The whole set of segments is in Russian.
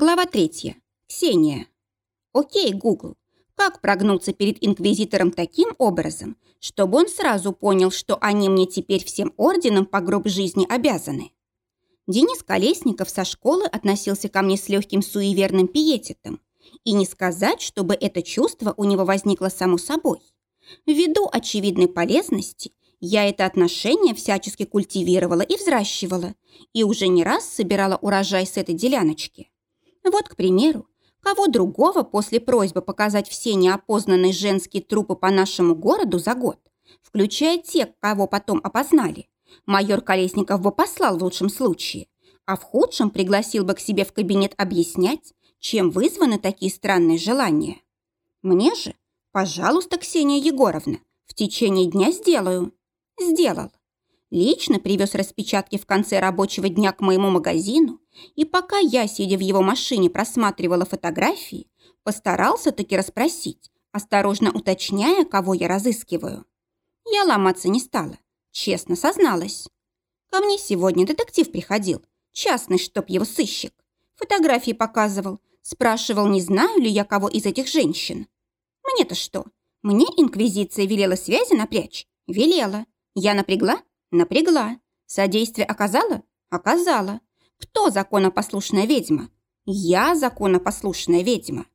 Глава третья. Ксения. Окей, Гугл, как прогнуться перед инквизитором таким образом, чтобы он сразу понял, что они мне теперь всем орденом по гроб жизни обязаны? Денис Колесников со школы относился ко мне с легким суеверным пиететом. И не сказать, чтобы это чувство у него возникло само собой. Ввиду очевидной полезности я это отношение всячески культивировала и взращивала, и уже не раз собирала урожай с этой деляночки. Вот, к примеру, кого другого после просьбы показать все неопознанные женские трупы по нашему городу за год, включая тех, кого потом опознали, майор Колесников бы послал в лучшем случае, а в худшем пригласил бы к себе в кабинет объяснять, чем вызваны такие странные желания. Мне же, пожалуйста, Ксения Егоровна, в течение дня сделаю. Сделал. Лично привез распечатки в конце рабочего дня к моему магазину, и пока я, сидя в его машине, просматривала фотографии, постарался таки расспросить, осторожно уточняя, кого я разыскиваю. Я ломаться не стала, честно созналась. Ко мне сегодня детектив приходил, частный, чтоб его сыщик. Фотографии показывал, спрашивал, не знаю ли я кого из этих женщин. Мне-то что? Мне инквизиция велела связи напрячь? Велела. Я напрягла? Напрягла. Содействие оказала? Оказала. Кто законопослушная ведьма? Я законопослушная ведьма.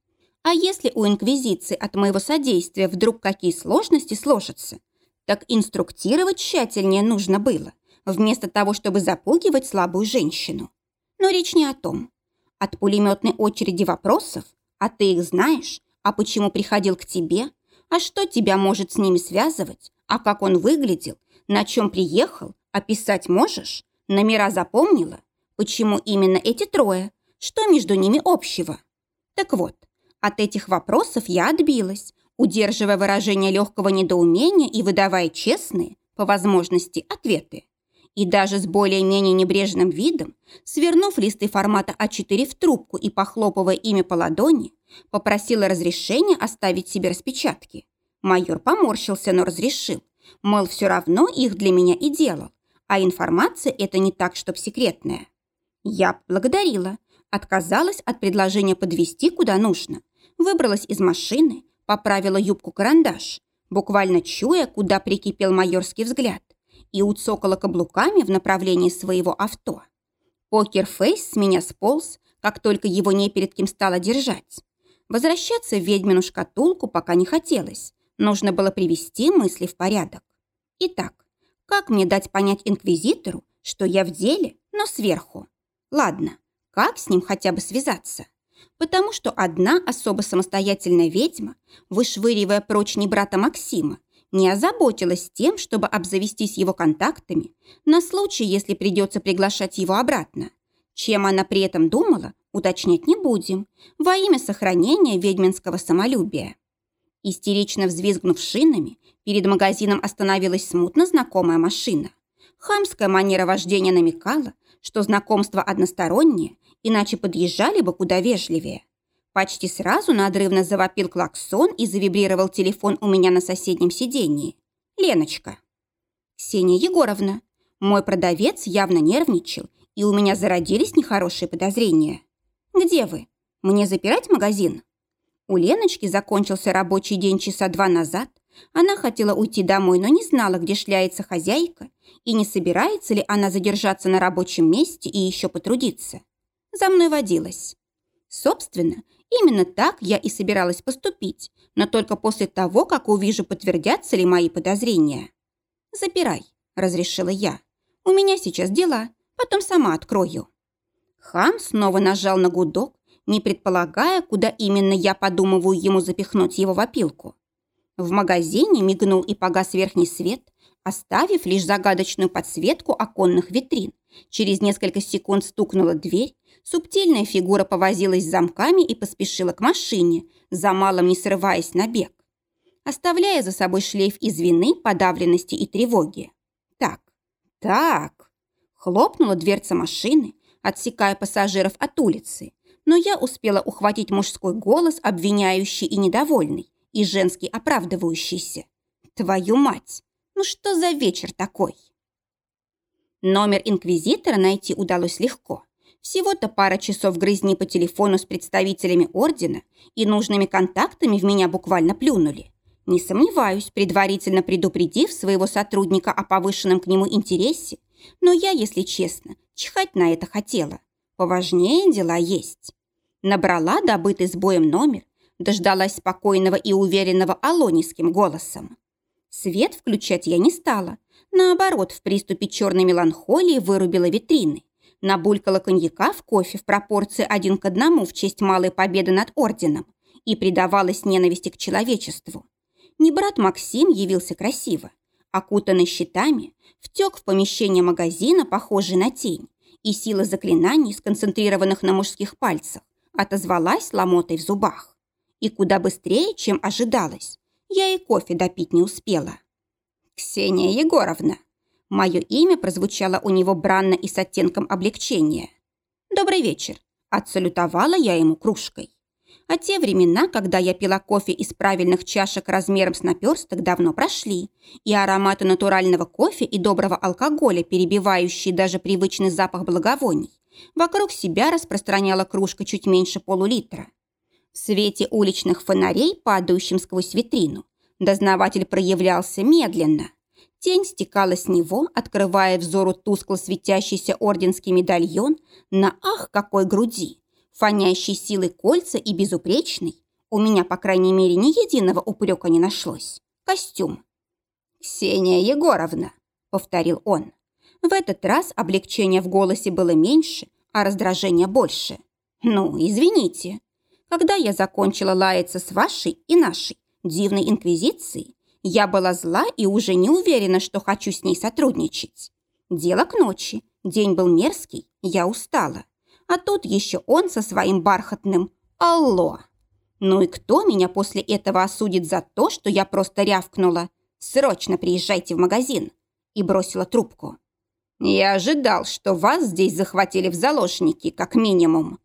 А если у Инквизиции от моего содействия вдруг какие сложности сложатся, так инструктировать тщательнее нужно было, вместо того, чтобы запугивать слабую женщину. Но речь не о том. От пулеметной очереди вопросов, а ты их знаешь, а почему приходил к тебе, а что тебя может с ними связывать, а как он выглядел, на чем приехал, описать можешь? Номера запомнила? Почему именно эти трое? Что между ними общего? Так вот, от этих вопросов я отбилась, удерживая выражение легкого недоумения и выдавая честные, по возможности, ответы. И даже с более-менее небрежным видом, свернув листы формата А4 в трубку и похлопывая ими по ладони, попросила разрешения оставить себе распечатки. Майор поморщился, но разрешил. Мол, все равно их для меня и делал, а информация это не так, чтоб секретная. Я благодарила, отказалась от предложения подвести куда нужно, выбралась из машины, поправила юбку-карандаш, буквально чуя, куда прикипел майорский взгляд, и уцокала каблуками в направлении своего авто. Покерфейс с меня сполз, как только его не перед кем стало держать. Возвращаться в ведьмину шкатулку пока не хотелось, Нужно было привести мысли в порядок. Итак, как мне дать понять инквизитору, что я в деле, но сверху? Ладно, как с ним хотя бы связаться? Потому что одна особо самостоятельная ведьма, вышвыривая прочь не брата Максима, не озаботилась тем, чтобы обзавестись его контактами на случай, если придется приглашать его обратно. Чем она при этом думала, уточнять не будем, во имя сохранения ведьминского самолюбия. Истерично взвизгнув шинами, перед магазином остановилась смутно знакомая машина. Хамская манера вождения намекала, что знакомство одностороннее, иначе подъезжали бы куда вежливее. Почти сразу надрывно завопил клаксон и завибрировал телефон у меня на соседнем сиденье. Леночка. Ксения Егоровна. Мой продавец явно нервничал, и у меня зародились нехорошие подозрения. Где вы? Мне запирать магазин? У Леночки закончился рабочий день часа два назад. Она хотела уйти домой, но не знала, где шляется хозяйка, и не собирается ли она задержаться на рабочем месте и еще потрудиться. За мной водилась. Собственно, именно так я и собиралась поступить, но только после того, как увижу, подтвердятся ли мои подозрения. «Запирай», — разрешила я. «У меня сейчас дела, потом сама открою». Хам снова нажал на гудок, не предполагая, куда именно я подумываю ему запихнуть его в опилку. В магазине мигнул и погас верхний свет, оставив лишь загадочную подсветку оконных витрин. Через несколько секунд стукнула дверь, субтильная фигура повозилась с замками и поспешила к машине, за малым не срываясь на бег, оставляя за собой шлейф из вины, подавленности и тревоги. Так, так. Хлопнула дверца машины, отсекая пассажиров от улицы, но я успела ухватить мужской голос, обвиняющий и недовольный, и женский оправдывающийся. Твою мать! Ну что за вечер такой? Номер инквизитора найти удалось легко. Всего-то пара часов грызни по телефону с представителями ордена и нужными контактами в меня буквально плюнули. Не сомневаюсь, предварительно предупредив своего сотрудника о повышенном к нему интересе, но я, если честно, чихать на это хотела. Поважнее дела есть. Набрала добытый с боем номер, дождалась спокойного и уверенного алониским голосом. Свет включать я не стала. Наоборот, в приступе черной меланхолии вырубила витрины. Набулькала коньяка в кофе в пропорции один к одному в честь малой победы над орденом и предавалась ненависти к человечеству. Не брат Максим явился красиво. Окутанный щитами, втек в помещение магазина, похожий на тень, и сила заклинаний, сконцентрированных на мужских пальцах, отозвалась ломотой в зубах. И куда быстрее, чем ожидалось. Я и кофе допить не успела. «Ксения Егоровна!» Мое имя прозвучало у него бранно и с оттенком облегчения. «Добрый вечер!» Отсалютовала я ему кружкой. А те времена, когда я пила кофе из правильных чашек размером с наперсток, давно прошли, и ароматы натурального кофе и доброго алкоголя, перебивающие даже привычный запах благовоний, Вокруг себя распространяла кружка чуть меньше полулитра. В свете уличных фонарей, падающим сквозь витрину, дознаватель проявлялся медленно. Тень стекала с него, открывая взору тускло светящийся орденский медальон на ах какой груди, фонящий силой кольца и безупречный, у меня, по крайней мере, ни единого упрека не нашлось, костюм. «Ксения Егоровна», — повторил он, в этот раз облегчение в голосе было меньше, а раздражение больше. «Ну, извините. Когда я закончила лаяться с вашей и нашей дивной инквизицией, я была зла и уже не уверена, что хочу с ней сотрудничать. Дело к ночи. День был мерзкий, я устала. А тут еще он со своим бархатным «Алло». Ну и кто меня после этого осудит за то, что я просто рявкнула «Срочно приезжайте в магазин» и бросила трубку? «Я ожидал, что вас здесь захватили в заложники, как минимум».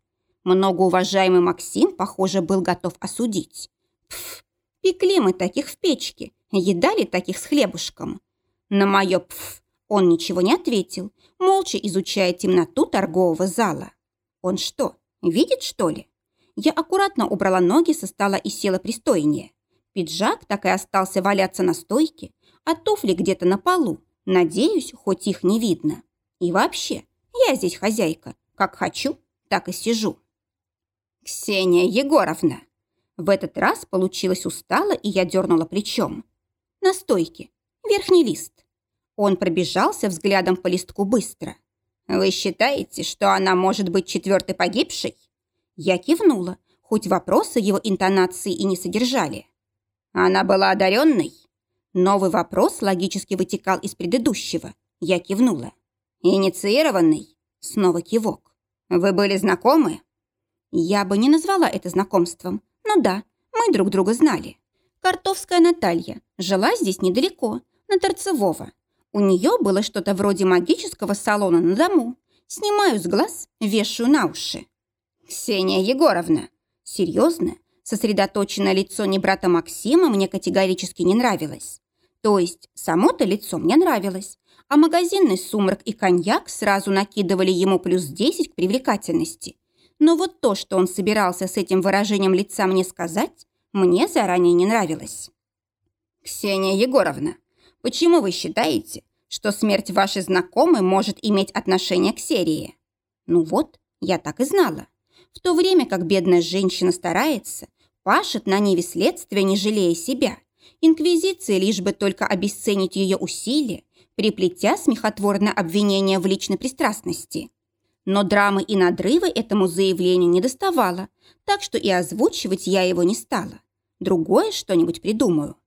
Многоуважаемый Максим, похоже, был готов осудить. Пф, пекли мы таких в печке, едали таких с хлебушком. На мое «пф» он ничего не ответил, молча изучая темноту торгового зала. Он что, видит, что ли? Я аккуратно убрала ноги со стола и села пристойнее. Пиджак так и остался валяться на стойке, а туфли где-то на полу, Надеюсь, хоть их не видно. И вообще, я здесь хозяйка. Как хочу, так и сижу. Ксения Егоровна. В этот раз получилось устало, и я дернула плечом. На стойке. Верхний лист. Он пробежался взглядом по листку быстро. «Вы считаете, что она может быть четвертой погибшей?» Я кивнула, хоть вопросы его интонации и не содержали. «Она была одаренной?» Новый вопрос логически вытекал из предыдущего. Я кивнула. «Инициированный?» Снова кивок. «Вы были знакомы?» Я бы не назвала это знакомством. Но да, мы друг друга знали. Картовская Наталья жила здесь недалеко, на Торцевого. У нее было что-то вроде магического салона на дому. Снимаю с глаз, вешаю на уши. «Ксения Егоровна!» Серьезно, Сосредоточенное лицо не брата Максима мне категорически не нравилось. То есть само-то лицо мне нравилось, а магазинный сумрак и коньяк сразу накидывали ему плюс 10 к привлекательности. Но вот то, что он собирался с этим выражением лица мне сказать, мне заранее не нравилось. «Ксения Егоровна, почему вы считаете, что смерть вашей знакомой может иметь отношение к серии?» «Ну вот, я так и знала. В то время как бедная женщина старается, Пашет на ниве следствия, не жалея себя. Инквизиция лишь бы только обесценить ее усилия, приплетя смехотворное обвинение в личной пристрастности. Но драмы и надрывы этому заявлению не доставало, так что и озвучивать я его не стала. Другое что-нибудь придумаю.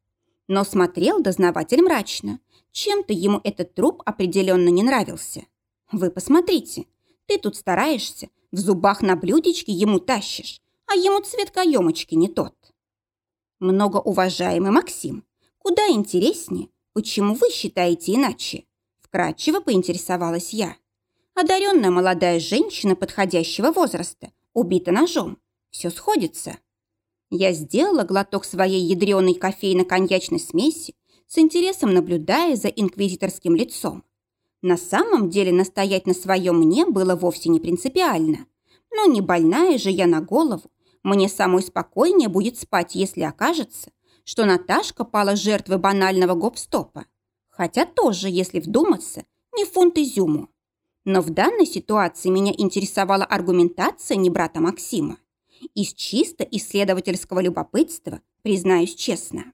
Но смотрел дознаватель мрачно. Чем-то ему этот труп определенно не нравился. Вы посмотрите, ты тут стараешься, в зубах на блюдечке ему тащишь, а ему цвет каемочки не тот. Многоуважаемый Максим, куда интереснее, почему вы считаете иначе? Вкратчиво поинтересовалась я. Одаренная молодая женщина подходящего возраста, убита ножом. Все сходится. Я сделала глоток своей ядреной кофейно-коньячной смеси, с интересом наблюдая за инквизиторским лицом. На самом деле настоять на своем мне было вовсе не принципиально. Но не больная же я на голову. Мне самой спокойнее будет спать, если окажется, что Наташка пала жертвой банального гоп-стопа. Хотя тоже, если вдуматься, не фунт изюму. Но в данной ситуации меня интересовала аргументация не брата Максима. Из чисто исследовательского любопытства, признаюсь честно.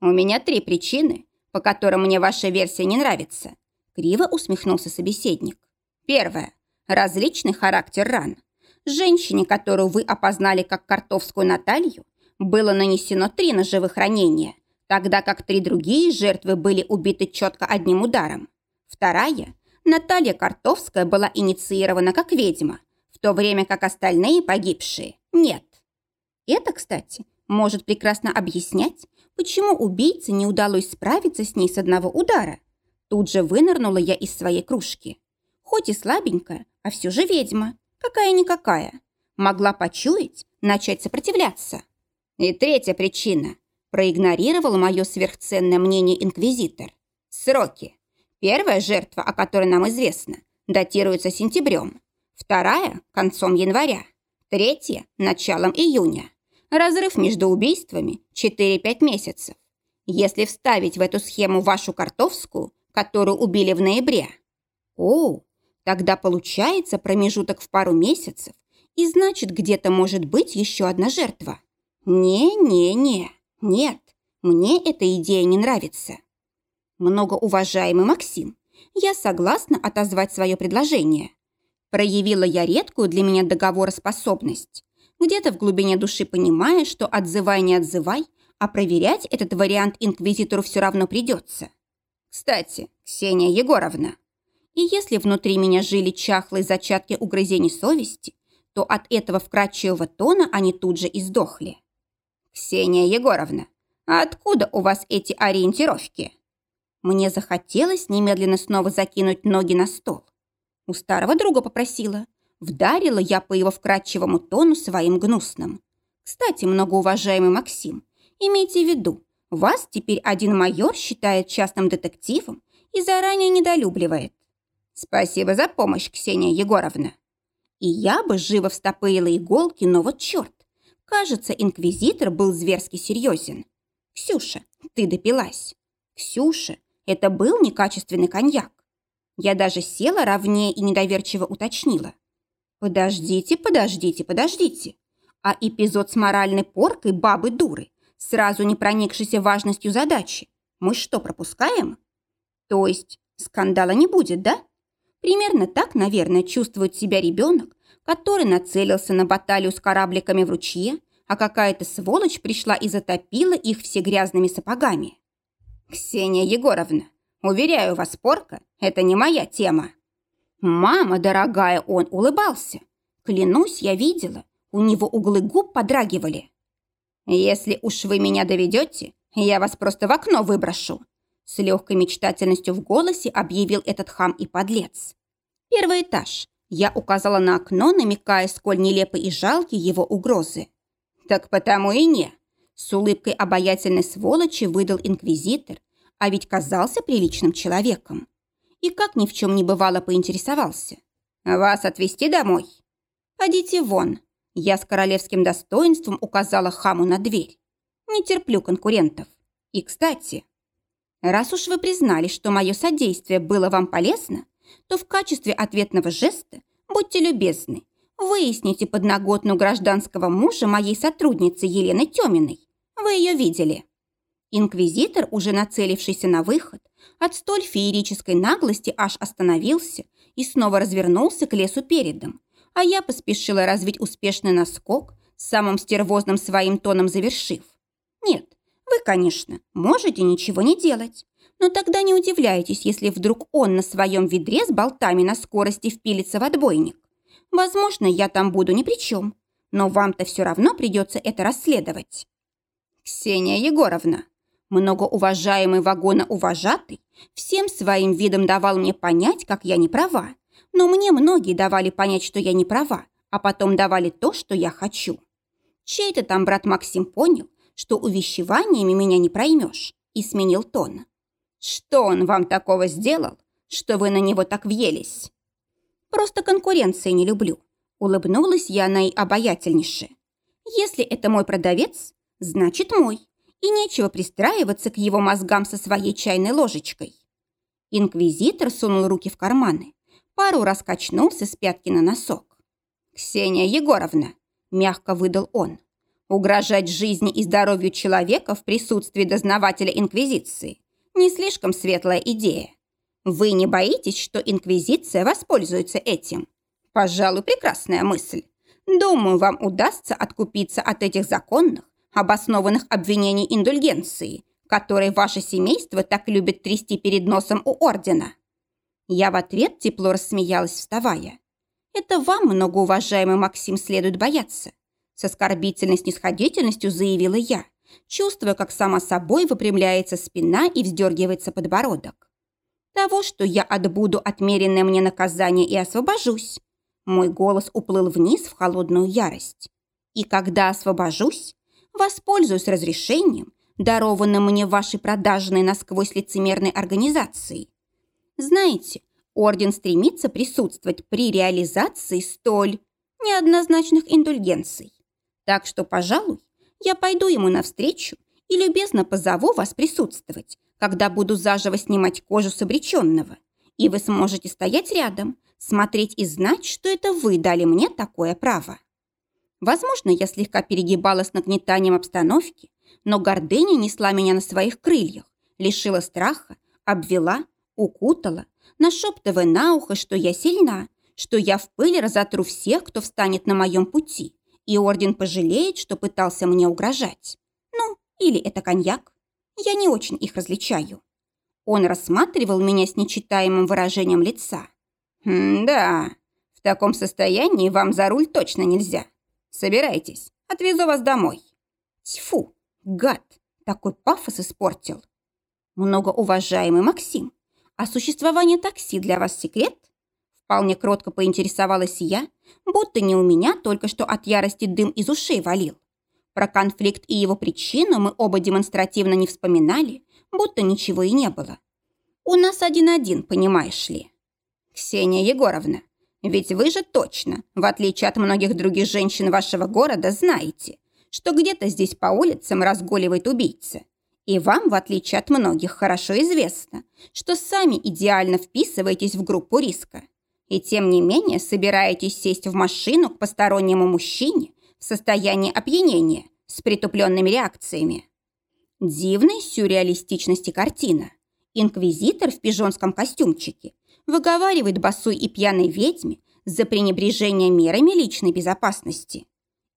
«У меня три причины, по которым мне ваша версия не нравится», криво усмехнулся собеседник. Первое. Различный характер ран. Женщине, которую вы опознали как Картовскую Наталью, было нанесено три ножевых ранения, тогда как три другие жертвы были убиты четко одним ударом. Вторая. Наталья Картовская была инициирована как ведьма, то время как остальные погибшие – нет. Это, кстати, может прекрасно объяснять, почему убийце не удалось справиться с ней с одного удара. Тут же вынырнула я из своей кружки. Хоть и слабенькая, а все же ведьма. Какая-никакая. Могла почуять, начать сопротивляться. И третья причина. Проигнорировал мое сверхценное мнение инквизитор. Сроки. Первая жертва, о которой нам известно, датируется сентябрем. Вторая – концом января. Третья – началом июня. Разрыв между убийствами – 4-5 месяцев. Если вставить в эту схему вашу картовскую, которую убили в ноябре. О, тогда получается промежуток в пару месяцев, и значит, где-то может быть еще одна жертва. Не-не-не, нет, мне эта идея не нравится. Многоуважаемый Максим, я согласна отозвать свое предложение. Проявила я редкую для меня договороспособность. Где-то в глубине души понимая, что отзывай не отзывай, а проверять этот вариант инквизитору все равно придется. Кстати, Ксения Егоровна, и если внутри меня жили чахлые зачатки угрызений совести, то от этого вкрадчивого тона они тут же и сдохли. «Ксения Егоровна, а откуда у вас эти ориентировки?» Мне захотелось немедленно снова закинуть ноги на стол. У старого друга попросила. Вдарила я по его вкрадчивому тону своим гнусным. Кстати, многоуважаемый Максим, имейте в виду, вас теперь один майор считает частным детективом и заранее недолюбливает. Спасибо за помощь, Ксения Егоровна. И я бы живо встопырила иголки, но вот черт. Кажется, инквизитор был зверски серьезен. Ксюша, ты допилась. Ксюша, это был некачественный коньяк. Я даже села ровнее и недоверчиво уточнила. Подождите, подождите, подождите. А эпизод с моральной поркой бабы-дуры, сразу не проникшейся важностью задачи, мы что, пропускаем? То есть скандала не будет, да? Примерно так, наверное, чувствует себя ребенок, который нацелился на баталию с корабликами в ручье, а какая-то сволочь пришла и затопила их все грязными сапогами. «Ксения Егоровна, уверяю вас, порка – это не моя тема». «Мама дорогая, он улыбался. Клянусь, я видела, у него углы губ подрагивали». «Если уж вы меня доведете, я вас просто в окно выброшу», с легкой мечтательностью в голосе объявил этот хам и подлец. «Первый этаж. Я указала на окно, намекая, сколь нелепы и жалки его угрозы. «Так потому и не!» С улыбкой обаятельной сволочи выдал инквизитор, а ведь казался приличным человеком. И как ни в чем не бывало поинтересовался. «Вас отвезти домой?» «Подите вон!» Я с королевским достоинством указала хаму на дверь. «Не терплю конкурентов. И, кстати, раз уж вы признали, что мое содействие было вам полезно, то в качестве ответного жеста будьте любезны, выясните подноготную гражданского мужа моей сотрудницы Елены Тёминой. Вы ее видели. Инквизитор, уже нацелившийся на выход, от столь феерической наглости аж остановился и снова развернулся к лесу передом, а я поспешила развить успешный наскок, самым стервозным своим тоном завершив. Нет, вы, конечно, можете ничего не делать, но тогда не удивляйтесь, если вдруг он на своем ведре с болтами на скорости впилится в отбойник. Возможно, я там буду ни при чем, но вам-то все равно придется это расследовать. Ксения Егоровна, многоуважаемый вагоноуважатый, всем своим видом давал мне понять, как я не права. Но мне многие давали понять, что я не права, а потом давали то, что я хочу. Чей-то там брат Максим понял, что увещеваниями меня не проймешь, и сменил тон. Что он вам такого сделал, что вы на него так въелись?» «Просто конкуренции не люблю», — улыбнулась я наиобаятельнейше. «Если это мой продавец, значит мой, и нечего пристраиваться к его мозгам со своей чайной ложечкой». Инквизитор сунул руки в карманы, пару раз качнулся с пятки на носок. «Ксения Егоровна», — мягко выдал он, «угрожать жизни и здоровью человека в присутствии дознавателя Инквизиции — не слишком светлая идея. Вы не боитесь, что Инквизиция воспользуется этим? Пожалуй, прекрасная мысль. Думаю, вам удастся откупиться от этих законных, обоснованных обвинений индульгенции, которые ваше семейство так любит трясти перед носом у ордена». Я в ответ тепло рассмеялась, вставая. «Это вам, многоуважаемый Максим, следует бояться», с оскорбительной снисходительностью заявила я, чувствуя, как сама собой выпрямляется спина и вздергивается подбородок. «Того, что я отбуду отмеренное мне наказание и освобожусь». Мой голос уплыл вниз в холодную ярость. «И когда освобожусь, воспользуюсь разрешением, дарованным мне вашей продажной насквозь лицемерной организацией. Знаете, орден стремится присутствовать при реализации столь неоднозначных индульгенций. Так что, пожалуй, я пойду ему навстречу и любезно позову вас присутствовать, когда буду заживо снимать кожу с обреченного, и вы сможете стоять рядом, смотреть и знать, что это вы дали мне такое право. Возможно, я слегка перегибала с нагнетанием обстановки, но гордыня несла меня на своих крыльях, лишила страха, обвела, укутала, нашептывая на ухо, что я сильна, что я в пыль разотру всех, кто встанет на моем пути, и орден пожалеет, что пытался мне угрожать. Ну, или это коньяк. Я не очень их различаю. Он рассматривал меня с нечитаемым выражением лица. «Хм, да, в таком состоянии вам за руль точно нельзя. Собирайтесь, отвезу вас домой». Тьфу, Гад, такой пафос испортил. Многоуважаемый Максим, а существование такси для вас секрет? Вполне кротко поинтересовалась я, будто не у меня только что от ярости дым из ушей валил. Про конфликт и его причину мы оба демонстративно не вспоминали, будто ничего и не было. У нас один-один, понимаешь ли. Ксения Егоровна, ведь вы же точно, в отличие от многих других женщин вашего города, знаете, что где-то здесь по улицам разгуливает убийца. И вам, в отличие от многих, хорошо известно, что сами идеально вписываетесь в группу риска. И тем не менее собираетесь сесть в машину к постороннему мужчине в состоянии опьянения с притупленными реакциями. Дивной сюрреалистичности картина. Инквизитор в пижонском костюмчике выговаривает босой и пьяной ведьме за пренебрежение мерами личной безопасности.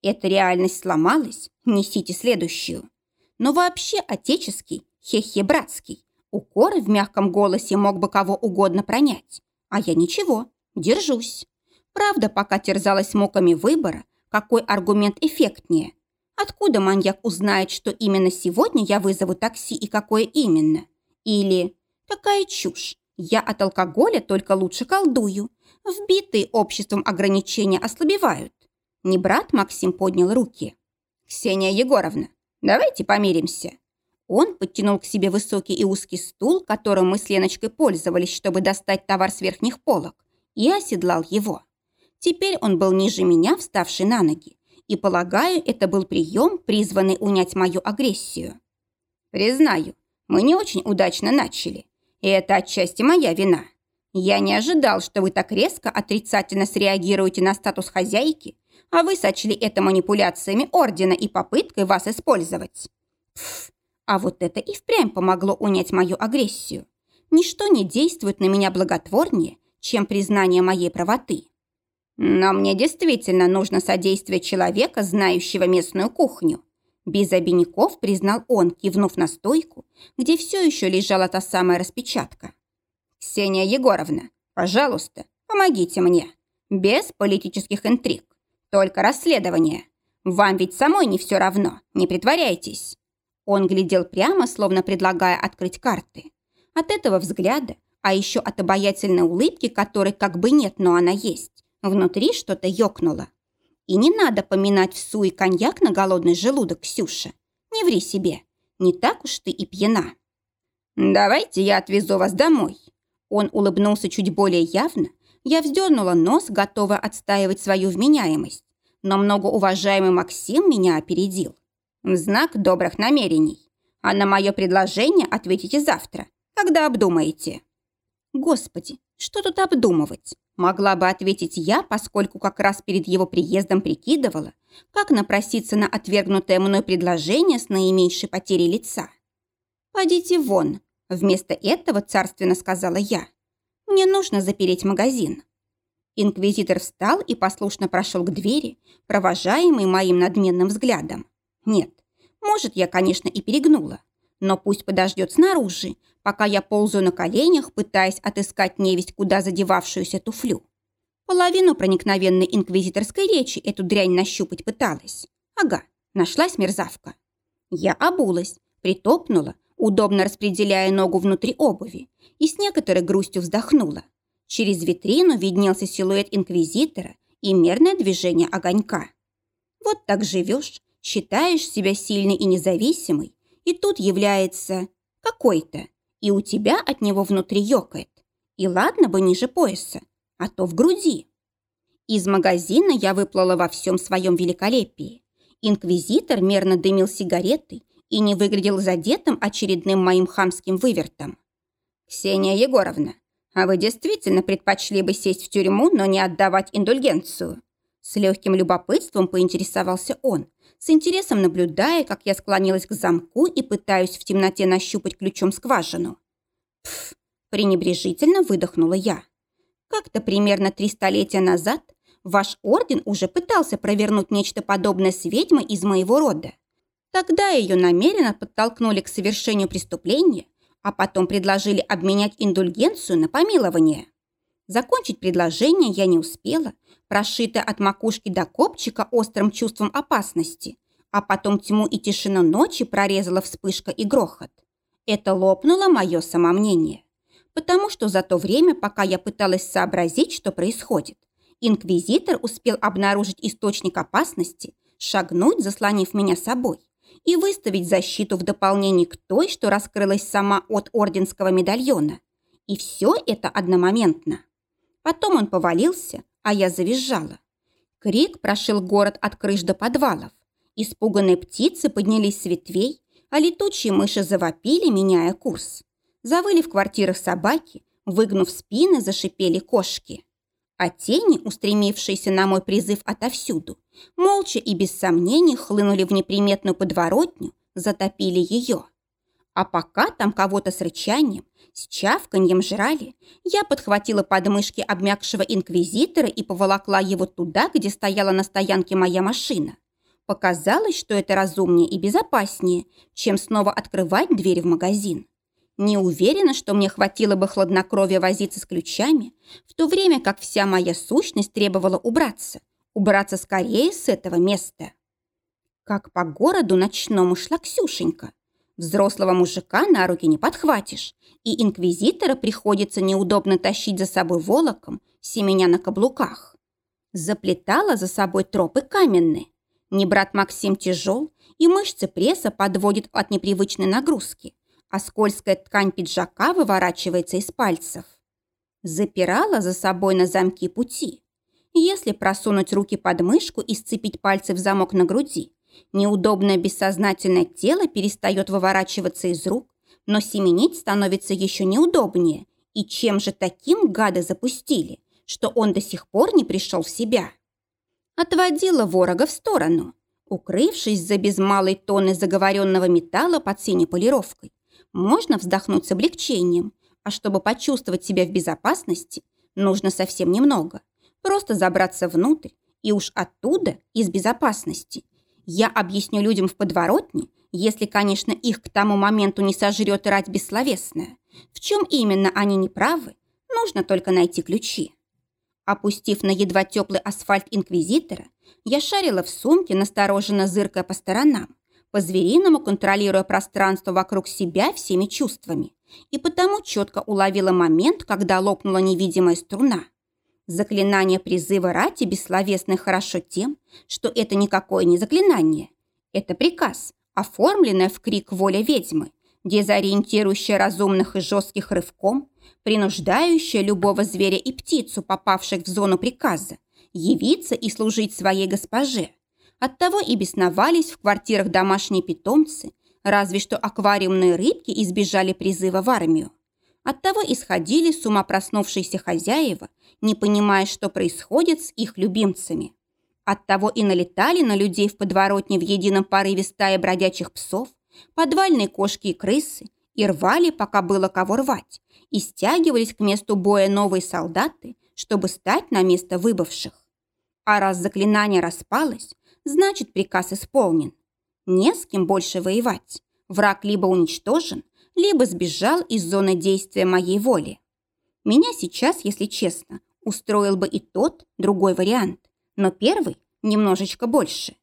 Эта реальность сломалась, несите следующую. Но вообще отеческий, хехе-братский, укор в мягком голосе мог бы кого угодно пронять. А я ничего, держусь. Правда, пока терзалась муками выбора, какой аргумент эффектнее. Откуда маньяк узнает, что именно сегодня я вызову такси и какое именно? Или какая чушь, я от алкоголя только лучше колдую. Вбитые обществом ограничения ослабевают. Не брат Максим поднял руки. «Ксения Егоровна, давайте помиримся». Он подтянул к себе высокий и узкий стул, которым мы с Леночкой пользовались, чтобы достать товар с верхних полок, и оседлал его. Теперь он был ниже меня, вставший на ноги, и, полагаю, это был прием, призванный унять мою агрессию. Признаю, мы не очень удачно начали, и это отчасти моя вина. Я не ожидал, что вы так резко отрицательно среагируете на статус хозяйки а вы сочли это манипуляциями Ордена и попыткой вас использовать. Пф, а вот это и впрямь помогло унять мою агрессию. Ничто не действует на меня благотворнее, чем признание моей правоты. Но мне действительно нужно содействие человека, знающего местную кухню. Без обиняков признал он, кивнув на стойку, где все еще лежала та самая распечатка. «Ксения Егоровна, пожалуйста, помогите мне. Без политических интриг. Только расследование. Вам ведь самой не все равно, не притворяйтесь». Он глядел прямо, словно предлагая открыть карты. От этого взгляда, а еще от обаятельной улыбки, которой как бы нет, но она есть, внутри что-то ёкнуло. И не надо поминать в суе коньяк на голодный желудок, Ксюша. Не ври себе. Не так уж ты и пьяна. «Давайте я отвезу вас домой». Он улыбнулся чуть более явно. Я вздернула нос, готовая отстаивать свою вменяемость. Но многоуважаемый Максим меня опередил. Знак добрых намерений. А на мое предложение ответите завтра, когда обдумаете. Господи, что тут обдумывать? Могла бы ответить я, поскольку как раз перед его приездом прикидывала, как напроситься на отвергнутое мной предложение с наименьшей потерей лица. «Пойдите вон», — вместо этого царственно сказала я. «Мне нужно запереть магазин». Инквизитор встал и послушно прошел к двери, провожаемый моим надменным взглядом. Нет, может, я, конечно, и перегнула, но пусть подождет снаружи, пока я ползаю на коленях, пытаясь отыскать невесть куда задевавшуюся туфлю. Половину проникновенной инквизиторской речи эту дрянь нащупать пыталась. Ага, нашлась мерзавка. Я обулась, притопнула, удобно распределяя ногу внутри обуви, и с некоторой грустью вздохнула. Через витрину виднелся силуэт инквизитора и мерное движение огонька. Вот так живешь, считаешь себя сильной и независимой, и тут является какой-то, и у тебя от него внутри ёкает. И ладно бы ниже пояса, а то в груди. Из магазина я выплыла во всем своем великолепии. Инквизитор мерно дымил сигаретой и не выглядел задетым очередным моим хамским вывертом. «Ксения Егоровна, а вы действительно предпочли бы сесть в тюрьму, но не отдавать индульгенцию?» С легким любопытством поинтересовался он, с интересом наблюдая, как я склонилась к замку и пытаюсь в темноте нащупать ключом скважину. Пф, пренебрежительно выдохнула я. Как-то примерно три столетия назад ваш орден уже пытался провернуть нечто подобное с ведьмой из моего рода. Тогда ее намеренно подтолкнули к совершению преступления, а потом предложили обменять индульгенцию на помилование. Закончить предложение я не успела, прошитая от макушки до копчика острым чувством опасности, а потом тьму и тишину ночи прорезала вспышка и грохот. Это лопнуло мое самомнение. Потому что за то время, пока я пыталась сообразить, что происходит, инквизитор успел обнаружить источник опасности, шагнуть, заслонив меня собой, и выставить защиту в дополнение к той, что раскрылась сама от орденского медальона. И все это одномоментно. Потом он повалился, а я завизжала. Крик прошил город от крыш до подвалов. Испуганные птицы поднялись с ветвей, а летучие мыши завопили, меняя курс. Завыли в квартирах собаки, выгнув спины, зашипели кошки. А тени, устремившиеся на мой призыв отовсюду, молча и без сомнений хлынули в неприметную подворотню, затопили ее. А пока там кого-то с рычанием, с чавканьем жрали, я подхватила подмышки обмякшего инквизитора и поволокла его туда, где стояла на стоянке моя машина. Показалось, что это разумнее и безопаснее, чем снова открывать дверь в магазин. Не уверена, что мне хватило бы хладнокровия возиться с ключами, в то время как вся моя сущность требовала убраться. Убраться скорее с этого места. Как по городу ночному шла Ксюшенька. Взрослого мужика на руки не подхватишь, и инквизитора приходится неудобно тащить за собой волоком, семеня на каблуках. Заплетала за собой тропы каменные. Не брат Максим тяжел, и мышцы пресса подводит от непривычной нагрузки, а скользкая ткань пиджака выворачивается из пальцев. Запирала за собой на замки пути. Если просунуть руки под мышку и сцепить пальцы в замок на груди, Неудобное бессознательное тело перестает выворачиваться из рук, но семенить становится еще неудобнее. И чем же таким гады запустили, что он до сих пор не пришел в себя? Отводила ворога в сторону, укрывшись за без тонны заговоренного металла под синей полировкой. Можно вздохнуть с облегчением, а чтобы почувствовать себя в безопасности, нужно совсем немного. Просто забраться внутрь и уж оттуда, из безопасности, я объясню людям в подворотне, если, конечно, их к тому моменту не сожрет рать бессловесная. В чем именно они не правы, нужно только найти ключи. Опустив на едва теплый асфальт инквизитора, я шарила в сумке, настороженно зыркая по сторонам, по-звериному контролируя пространство вокруг себя всеми чувствами, и потому четко уловила момент, когда лопнула невидимая струна. Заклинание призыва рати бессловесное хорошо тем, что это никакое не заклинание. Это приказ, оформленное в крик воля ведьмы, дезориентирующая разумных и жестких рывком, принуждающая любого зверя и птицу, попавших в зону приказа, явиться и служить своей госпоже. Оттого и бесновались в квартирах домашние питомцы, разве что аквариумные рыбки избежали призыва в армию. Оттого исходили с ума проснувшиеся хозяева, не понимая, что происходит с их любимцами. Оттого и налетали на людей в подворотне в едином порыве стаи бродячих псов, подвальные кошки и крысы, и рвали, пока было кого рвать, и стягивались к месту боя новые солдаты, чтобы стать на место выбывших. А раз заклинание распалось, значит приказ исполнен. Не с кем больше воевать. Враг либо уничтожен, либо сбежал из зоны действия моей воли. Меня сейчас, если честно, устроил бы и тот, другой вариант, но первый немножечко больше.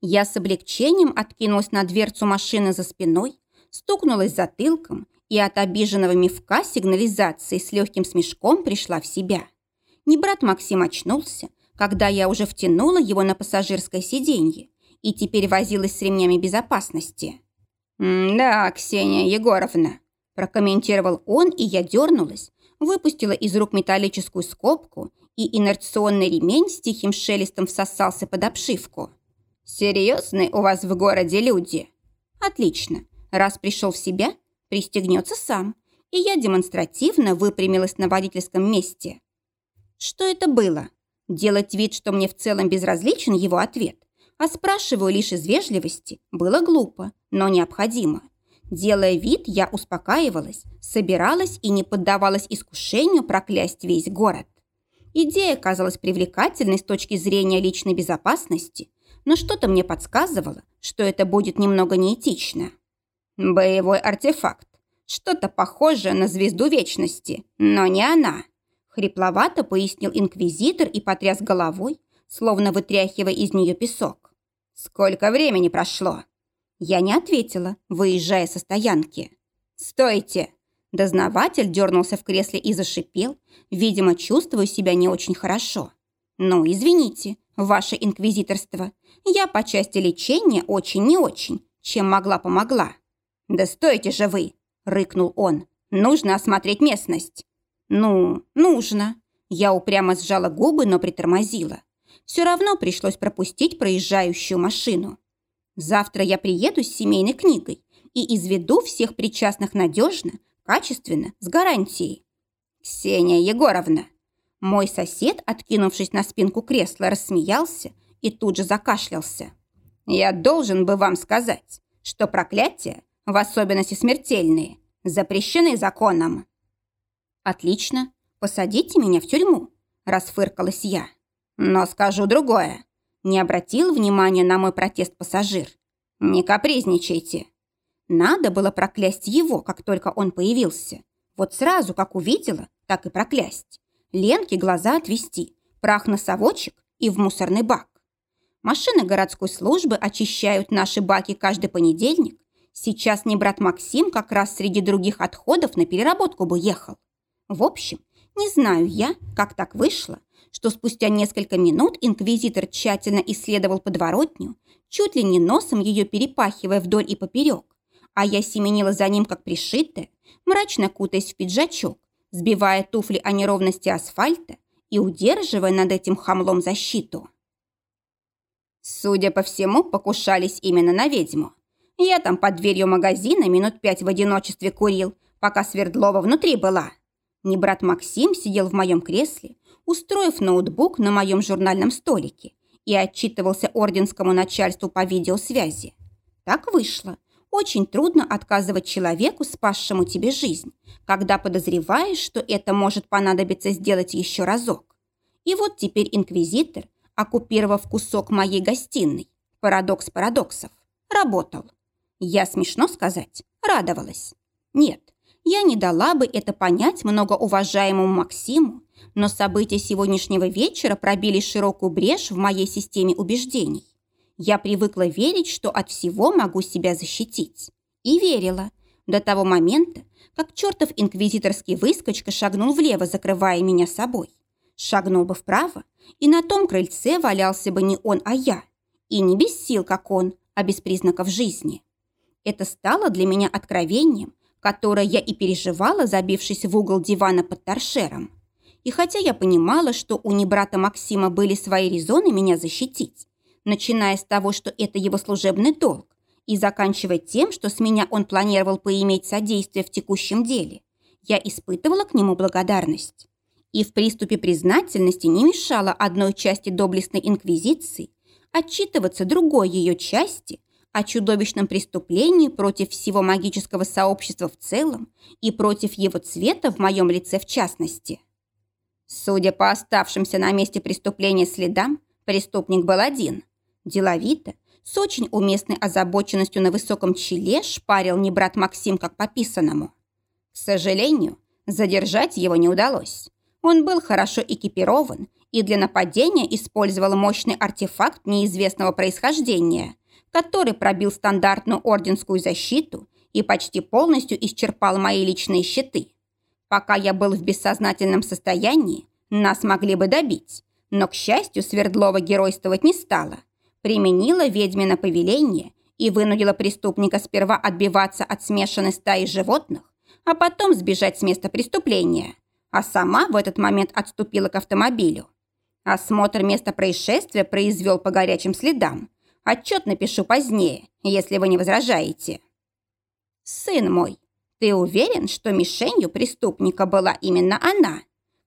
Я с облегчением откинулась на дверцу машины за спиной, стукнулась затылком и от обиженного мивка сигнализации с легким смешком пришла в себя. Не брат Максим очнулся, когда я уже втянула его на пассажирское сиденье и теперь возилась с ремнями безопасности. «Да, Ксения Егоровна», – прокомментировал он, и я дернулась, выпустила из рук металлическую скобку, и инерционный ремень с тихим шелестом всосался под обшивку. «Серьезные у вас в городе люди?» «Отлично. Раз пришел в себя, пристегнется сам». И я демонстративно выпрямилась на водительском месте. Что это было? Делать вид, что мне в целом безразличен его ответ, а спрашиваю лишь из вежливости, было глупо, но необходимо. Делая вид, я успокаивалась, собиралась и не поддавалась искушению проклясть весь город. Идея казалась привлекательной с точки зрения личной безопасности, но что-то мне подсказывало, что это будет немного неэтично. Боевой артефакт. Что-то похожее на звезду вечности, но не она. Хрипловато пояснил инквизитор и потряс головой, словно вытряхивая из нее песок. «Сколько времени прошло?» Я не ответила, выезжая со стоянки. «Стойте!» Дознаватель дернулся в кресле и зашипел, видимо, чувствую себя не очень хорошо. «Ну, извините, ваше инквизиторство, я по части лечения очень не очень, чем могла помогла». «Да стойте же вы!» – рыкнул он. «Нужно осмотреть местность». «Ну, нужно». Я упрямо сжала губы, но притормозила. Все равно пришлось пропустить проезжающую машину. Завтра я приеду с семейной книгой и изведу всех причастных надежно, качественно, с гарантией. Ксения Егоровна. Мой сосед, откинувшись на спинку кресла, рассмеялся и тут же закашлялся. Я должен бы вам сказать, что проклятия, в особенности смертельные, запрещены законом. Отлично, посадите меня в тюрьму, расфыркалась я. Но скажу другое. Не обратил внимания на мой протест пассажир. «Не капризничайте». Надо было проклясть его, как только он появился. Вот сразу, как увидела, так и проклясть. Ленке глаза отвести, прах на совочек и в мусорный бак. Машины городской службы очищают наши баки каждый понедельник. Сейчас не брат Максим как раз среди других отходов на переработку бы ехал. В общем, не знаю я, как так вышло, что спустя несколько минут инквизитор тщательно исследовал подворотню, чуть ли не носом ее перепахивая вдоль и поперек, а я семенила за ним, как пришитая, мрачно кутаясь в пиджачок, сбивая туфли о неровности асфальта и удерживая над этим хамлом защиту. Судя по всему, покушались именно на ведьму. Я там под дверью магазина минут пять в одиночестве курил, пока Свердлова внутри была. Не брат Максим сидел в моем кресле, устроив ноутбук на моем журнальном столике и отчитывался орденскому начальству по видеосвязи. Так вышло. Очень трудно отказывать человеку, спасшему тебе жизнь, когда подозреваешь, что это может понадобиться сделать еще разок. И вот теперь инквизитор, оккупировав кусок моей гостиной, парадокс парадоксов, работал. Я, смешно сказать, радовалась. Нет, я не дала бы это понять многоуважаемому Максиму, но события сегодняшнего вечера пробили широкую брешь в моей системе убеждений. Я привыкла верить, что от всего могу себя защитить. И верила. До того момента, как чертов инквизиторский выскочка шагнул влево, закрывая меня собой. Шагнул бы вправо, и на том крыльце валялся бы не он, а я. И не без сил, как он, а без признаков жизни. Это стало для меня откровением, которое я и переживала, забившись в угол дивана под торшером. И хотя я понимала, что у небрата Максима были свои резоны меня защитить, начиная с того, что это его служебный долг, и заканчивая тем, что с меня он планировал поиметь содействие в текущем деле, я испытывала к нему благодарность. И в приступе признательности не мешала одной части доблестной инквизиции отчитываться другой ее части о чудовищном преступлении против всего магического сообщества в целом и против его цвета в моем лице в частности. Судя по оставшимся на месте преступления следам, преступник был один. Деловито, с очень уместной озабоченностью на высоком челе шпарил не брат Максим как пописанному. К сожалению, задержать его не удалось. Он был хорошо экипирован и для нападения использовал мощный артефакт неизвестного происхождения, который пробил стандартную орденскую защиту и почти полностью исчерпал мои личные щиты. Пока я был в бессознательном состоянии, нас могли бы добить, но, к счастью, Свердлова геройствовать не стала. Применила ведьмино повеление и вынудила преступника сперва отбиваться от смешанной стаи животных, а потом сбежать с места преступления, а сама в этот момент отступила к автомобилю. Осмотр места происшествия произвел по горячим следам. Отчет напишу позднее, если вы не возражаете. Сын мой, ты уверен, что мишенью преступника была именно она?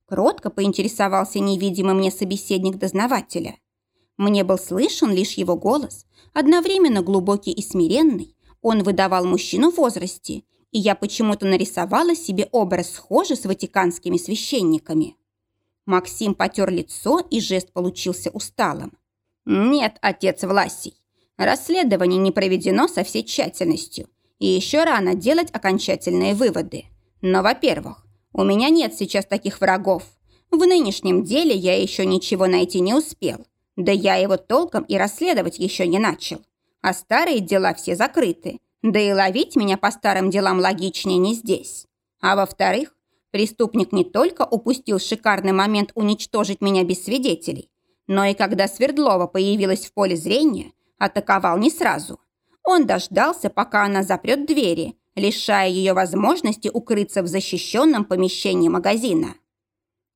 Кротко поинтересовался невидимый мне собеседник дознавателя. Мне был слышен лишь его голос, одновременно глубокий и смиренный. Он выдавал мужчину в возрасте и я почему-то нарисовала себе образ схожий с ватиканскими священниками. Максим потер лицо, и жест получился усталым. «Нет, отец Власий, расследование не проведено со всей тщательностью, и еще рано делать окончательные выводы. Но, во-первых, у меня нет сейчас таких врагов. В нынешнем деле я еще ничего найти не успел, да я его толком и расследовать еще не начал. А старые дела все закрыты, да и ловить меня по старым делам логичнее не здесь. А во-вторых, преступник не только упустил шикарный момент уничтожить меня без свидетелей, но и когда Свердлова появилась в поле зрения, атаковал не сразу. Он дождался, пока она запрет двери, лишая ее возможности укрыться в защищенном помещении магазина.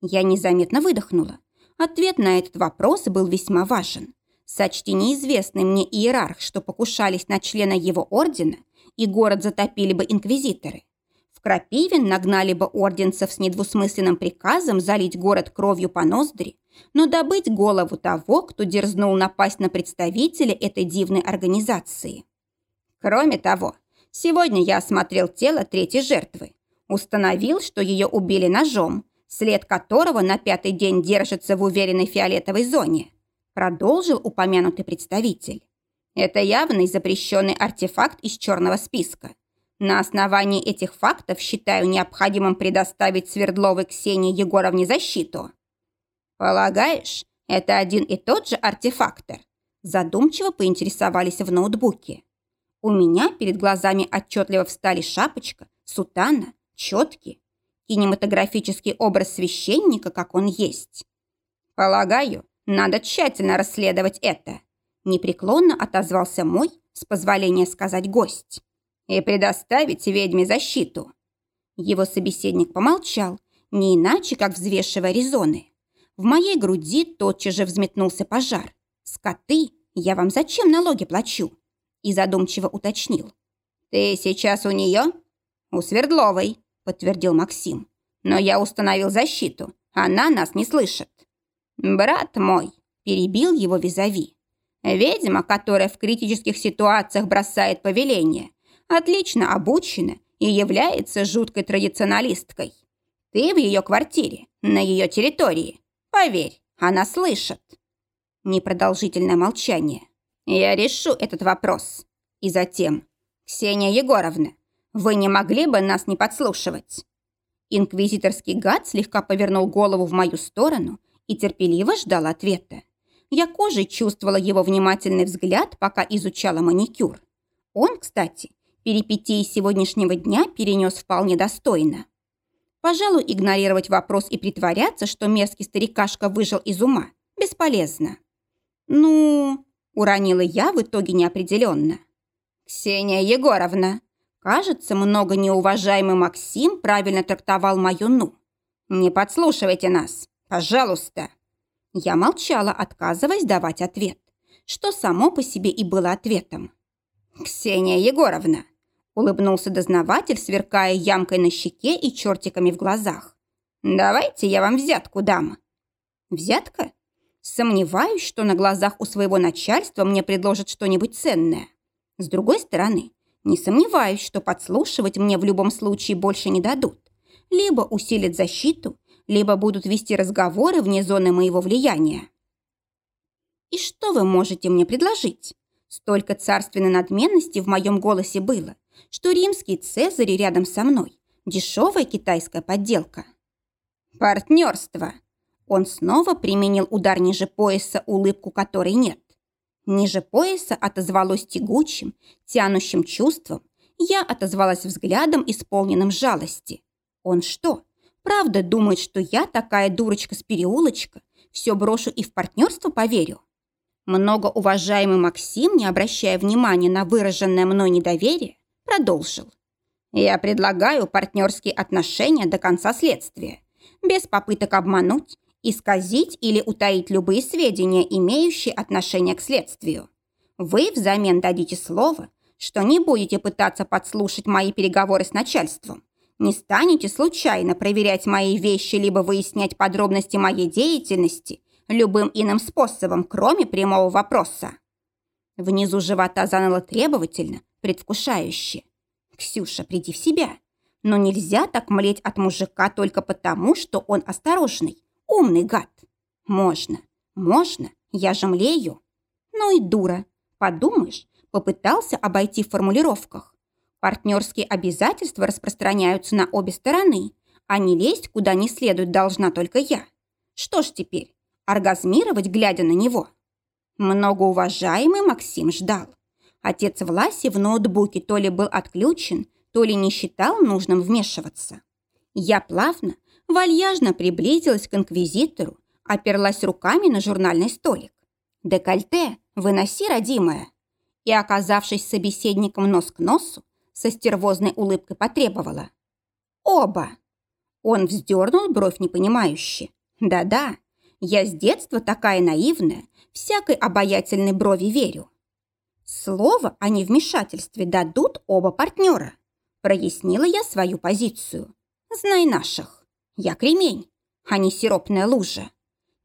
Я незаметно выдохнула. Ответ на этот вопрос был весьма важен. Сочти неизвестный мне иерарх, что покушались на члена его ордена, и город затопили бы инквизиторы. В Крапивин нагнали бы орденцев с недвусмысленным приказом залить город кровью по ноздри, но добыть голову того, кто дерзнул напасть на представителя этой дивной организации. Кроме того, сегодня я осмотрел тело третьей жертвы. Установил, что ее убили ножом, след которого на пятый день держится в уверенной фиолетовой зоне продолжил упомянутый представитель. Это явный запрещенный артефакт из черного списка. На основании этих фактов считаю необходимым предоставить Свердловой Ксении Егоровне защиту. Полагаешь, это один и тот же артефактор? Задумчиво поинтересовались в ноутбуке. У меня перед глазами отчетливо встали шапочка, сутана, четки, кинематографический образ священника, как он есть. Полагаю, надо тщательно расследовать это. Непреклонно отозвался мой, с позволения сказать, гость. И предоставить ведьме защиту. Его собеседник помолчал, не иначе, как взвешивая резоны. В моей груди тотчас же взметнулся пожар. «Скоты, я вам зачем налоги плачу?» И задумчиво уточнил. «Ты сейчас у нее?» «У Свердловой», подтвердил Максим. «Но я установил защиту. Она нас не слышит». «Брат мой», – перебил его визави. «Ведьма, которая в критических ситуациях бросает повеление, отлично обучена и является жуткой традиционалисткой. Ты в ее квартире, на ее территории. Поверь, она слышит». Непродолжительное молчание. «Я решу этот вопрос». И затем. «Ксения Егоровна, вы не могли бы нас не подслушивать?» Инквизиторский гад слегка повернул голову в мою сторону и терпеливо ждал ответа. Я кожей чувствовала его внимательный взгляд, пока изучала маникюр. Он, кстати, перипетии сегодняшнего дня перенес вполне достойно. Пожалуй, игнорировать вопрос и притворяться, что мерзкий старикашка выжил из ума, бесполезно. «Ну...» – уронила я в итоге неопределенно. «Ксения Егоровна!» Кажется, много неуважаемый Максим правильно трактовал мою «ну». «Не подслушивайте нас, пожалуйста!» Я молчала, отказываясь давать ответ, что само по себе и было ответом. «Ксения Егоровна!» Улыбнулся дознаватель, сверкая ямкой на щеке и чертиками в глазах. «Давайте я вам взятку дам». «Взятка?» Сомневаюсь, что на глазах у своего начальства мне предложат что-нибудь ценное. С другой стороны, не сомневаюсь, что подслушивать мне в любом случае больше не дадут. Либо усилят защиту, либо будут вести разговоры вне зоны моего влияния. «И что вы можете мне предложить?» Столько царственной надменности в моем голосе было, что римский Цезарь рядом со мной – дешевая китайская подделка. «Партнерство!» Он снова применил удар ниже пояса, улыбку которой нет. Ниже пояса отозвалось тягучим, тянущим чувством. Я отозвалась взглядом, исполненным жалости. Он что, правда думает, что я такая дурочка с переулочка, все брошу и в партнерство поверю? Многоуважаемый Максим, не обращая внимания на выраженное мной недоверие, продолжил. «Я предлагаю партнерские отношения до конца следствия, без попыток обмануть, исказить или утаить любые сведения, имеющие отношение к следствию. Вы взамен дадите слово, что не будете пытаться подслушать мои переговоры с начальством, не станете случайно проверять мои вещи либо выяснять подробности моей деятельности любым иным способом, кроме прямого вопроса. Внизу живота заныло требовательно, предвкушающе. «Ксюша, приди в себя. Но нельзя так млеть от мужика только потому, что он осторожный, Умный гад. Можно, можно, я же млею. Ну и дура. Подумаешь, попытался обойти в формулировках. Партнерские обязательства распространяются на обе стороны, а не лезть куда не следует должна только я. Что ж теперь, оргазмировать, глядя на него? Многоуважаемый Максим ждал. Отец Власи в ноутбуке то ли был отключен, то ли не считал нужным вмешиваться. Я плавно, вальяжно приблизилась к инквизитору, оперлась руками на журнальный столик. «Декольте, выноси, родимая!» И, оказавшись собеседником нос к носу, со стервозной улыбкой потребовала. «Оба!» Он вздернул бровь непонимающе. «Да-да, я с детства такая наивная, всякой обаятельной брови верю». Слово о невмешательстве дадут оба партнера. Прояснила я свою позицию. Знай наших. Я кремень, а не сиропная лужа.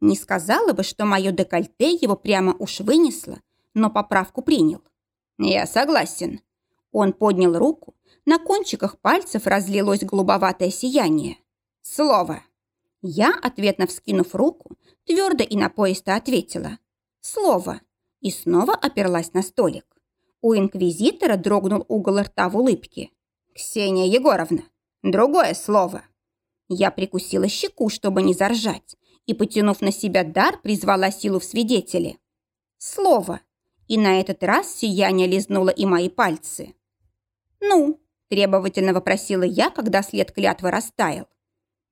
Не сказала бы, что мое декольте его прямо уж вынесло, но поправку принял. Я согласен. Он поднял руку, на кончиках пальцев разлилось голубоватое сияние. Слово. Я, ответно вскинув руку, твердо и напоисто ответила. Слово. И снова оперлась на столик. У инквизитора дрогнул угол рта в улыбке. «Ксения Егоровна, другое слово». Я прикусила щеку, чтобы не заржать, и, потянув на себя дар, призвала силу в свидетели. Слово. И на этот раз сияние лизнуло и мои пальцы. «Ну?» – требовательно вопросила я, когда след клятвы растаял.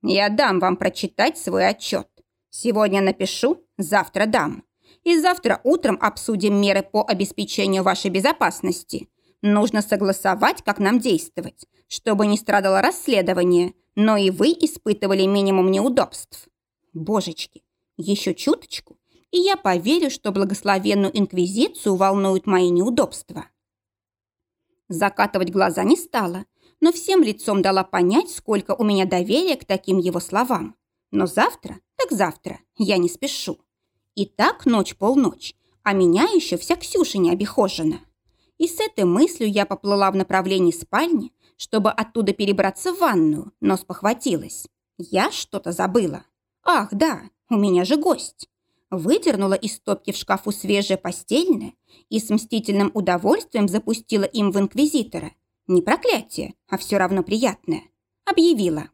«Я дам вам прочитать свой отчет. Сегодня напишу, завтра дам. И завтра утром обсудим меры по обеспечению вашей безопасности. Нужно согласовать, как нам действовать, чтобы не страдало расследование, но и вы испытывали минимум неудобств. Божечки, еще чуточку, и я поверю, что благословенную инквизицию волнуют мои неудобства. Закатывать глаза не стала, но всем лицом дала понять, сколько у меня доверия к таким его словам. Но завтра, так завтра, я не спешу. И так ночь-полночь, а меня еще вся Ксюша не обихожена. И с этой мыслью я поплыла в направлении спальни, чтобы оттуда перебраться в ванную, но спохватилась. Я что-то забыла. Ах, да, у меня же гость. Выдернула из стопки в шкафу свежее постельное и с мстительным удовольствием запустила им в инквизитора. Не проклятие, а все равно приятное. Объявила.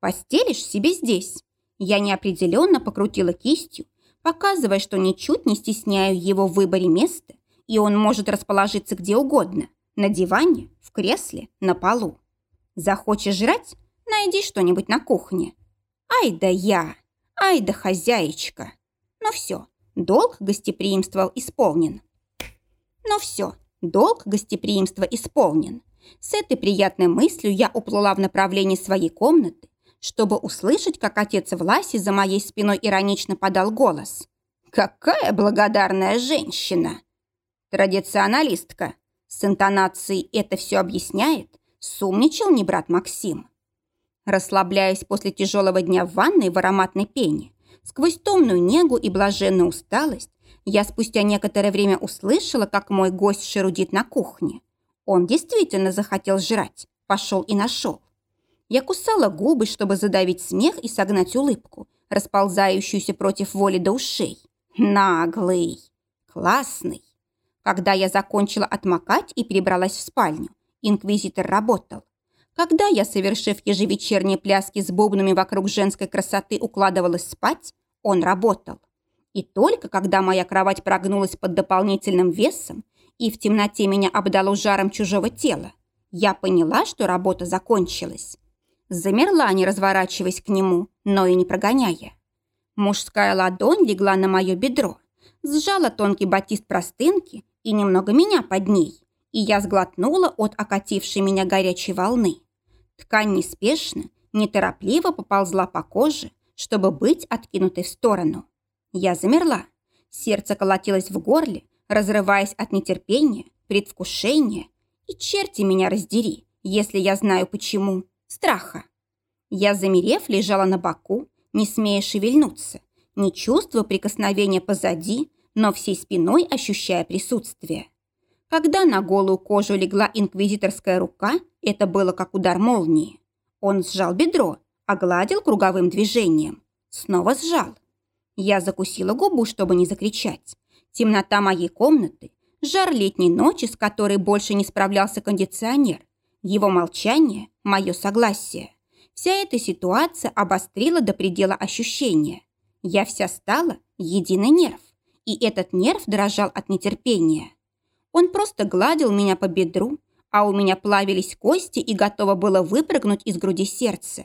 «Постелишь себе здесь». Я неопределенно покрутила кистью, показывая, что ничуть не стесняю его в выборе места, и он может расположиться где угодно. На диване, в кресле, на полу. Захочешь жрать? Найди что-нибудь на кухне. Ай да я! Ай да хозяечка! Ну все, долг гостеприимства исполнен. Ну все, Долг гостеприимства исполнен. С этой приятной мыслью я уплыла в направлении своей комнаты, чтобы услышать, как отец Власи за моей спиной иронично подал голос. «Какая благодарная женщина!» Традиционалистка. С интонацией «это все объясняет» сумничал не брат Максим. Расслабляясь после тяжелого дня в ванной в ароматной пене, сквозь томную негу и блаженную усталость, я спустя некоторое время услышала, как мой гость шерудит на кухне. Он действительно захотел жрать, пошел и нашел. Я кусала губы, чтобы задавить смех и согнать улыбку, расползающуюся против воли до ушей. Наглый, классный. Когда я закончила отмокать и перебралась в спальню, инквизитор работал. Когда я, совершив ежевечерние пляски с бубнами вокруг женской красоты, укладывалась спать, он работал. И только когда моя кровать прогнулась под дополнительным весом и в темноте меня обдало жаром чужого тела, я поняла, что работа закончилась. Замерла, не разворачиваясь к нему, но и не прогоняя. Мужская ладонь легла на мое бедро, сжала тонкий батист простынки и немного меня под ней, и я сглотнула от окатившей меня горячей волны. Ткань неспешно, неторопливо поползла по коже, чтобы быть откинутой в сторону. Я замерла. Сердце колотилось в горле, разрываясь от нетерпения, предвкушения. И черти меня раздери, если я знаю почему. Страха. Я, замерев, лежала на боку, не смея шевельнуться, не чувствуя прикосновения позади, но всей спиной ощущая присутствие. Когда на голую кожу легла инквизиторская рука, это было как удар молнии. Он сжал бедро, огладил круговым движением. Снова сжал. Я закусила губу, чтобы не закричать. Темнота моей комнаты, жар летней ночи, с которой больше не справлялся кондиционер, его молчание, мое согласие. Вся эта ситуация обострила до предела ощущения. Я вся стала единый нерв, и этот нерв дрожал от нетерпения. Он просто гладил меня по бедру, а у меня плавились кости и готово было выпрыгнуть из груди сердце.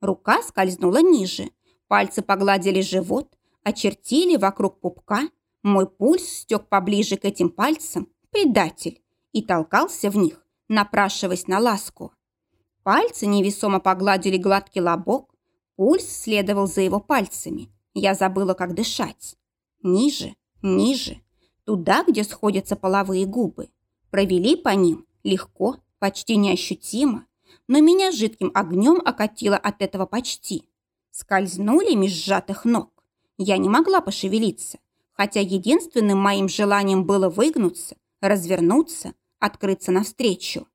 Рука скользнула ниже, Пальцы погладили живот, очертили вокруг пупка. Мой пульс стек поближе к этим пальцам, предатель, и толкался в них, напрашиваясь на ласку. Пальцы невесомо погладили гладкий лобок, пульс следовал за его пальцами. Я забыла, как дышать. Ниже, ниже, туда, где сходятся половые губы. Провели по ним легко, почти неощутимо, но меня жидким огнем окатило от этого почти скользнули меж сжатых ног. Я не могла пошевелиться, хотя единственным моим желанием было выгнуться, развернуться, открыться навстречу.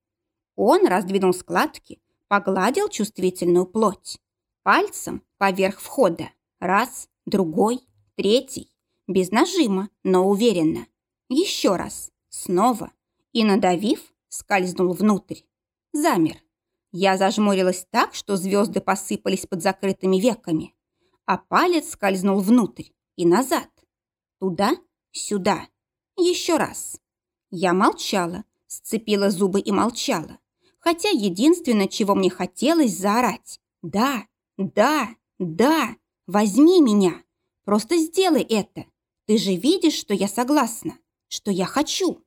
Он раздвинул складки, погладил чувствительную плоть. Пальцем поверх входа. Раз, другой, третий. Без нажима, но уверенно. Еще раз. Снова. И, надавив, скользнул внутрь. Замер. Я зажмурилась так, что звезды посыпались под закрытыми веками, а палец скользнул внутрь и назад. Туда, сюда. Еще раз. Я молчала, сцепила зубы и молчала. Хотя единственное, чего мне хотелось заорать. Да, да, да, возьми меня. Просто сделай это. Ты же видишь, что я согласна, что я хочу.